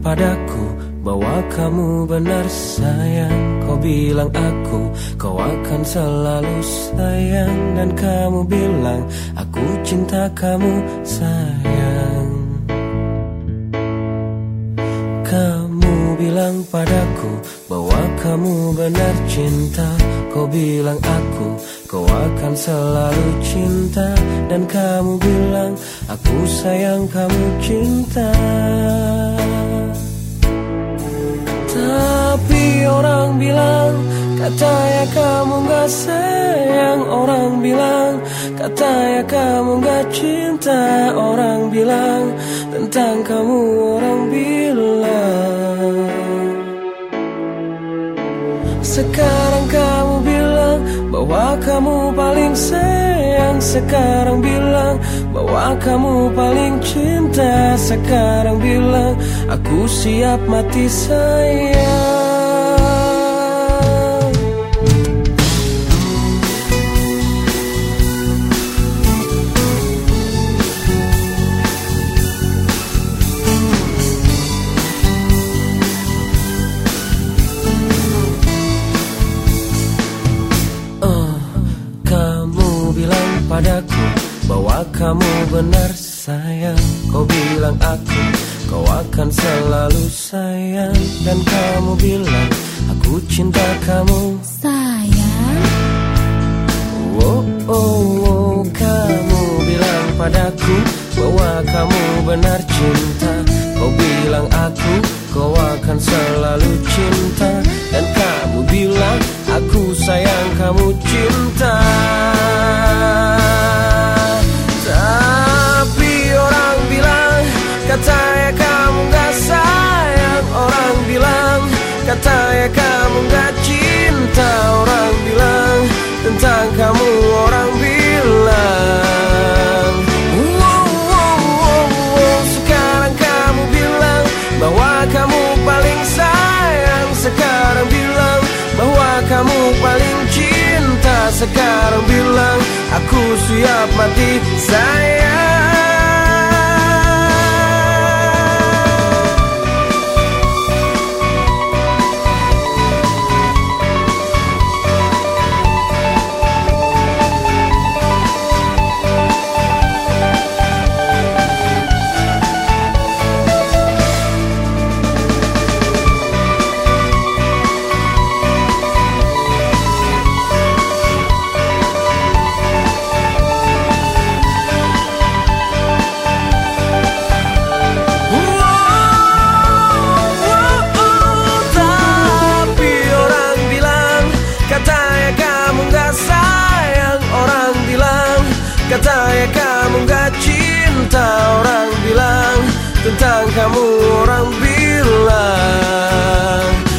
padaku bahwa kamu benar sayang. Kau bilang aku kau akan selalu sayang. Dan kamu bilang aku cinta kamu sayang. Kamu bilang padaku bahwa kamu benar cinta. Kau bilang aku kau akan selalu cinta. Dan kamu bilang aku sayang kamu cinta orang bilang Katanya kamu gak sayang. Orang bilang Katanya kamu gak cinta. Orang bilang Tentang kamu orang bilang. Sekarang kamu bilang Bahwa kamu paling sayang. Sekarang bilang Bahwa kamu paling cinta. Sekarang bilang Aku siap mati sayang padaku Bahwa kamu benar sayang. Kau bilang aku Kau akan selalu sayang. Dan kamu bilang Aku cinta kamu. Sayang? Oh oh oh Kamu bilang padaku Bahwa kamu benar cinta. Kau bilang aku Kau akan selalu cinta Sekarang bilang Aku siap mati. Sayang kamu gak cinta Orang bilang. Tentang kamu orang bilang.